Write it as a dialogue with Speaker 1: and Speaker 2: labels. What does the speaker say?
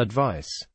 Speaker 1: Advice.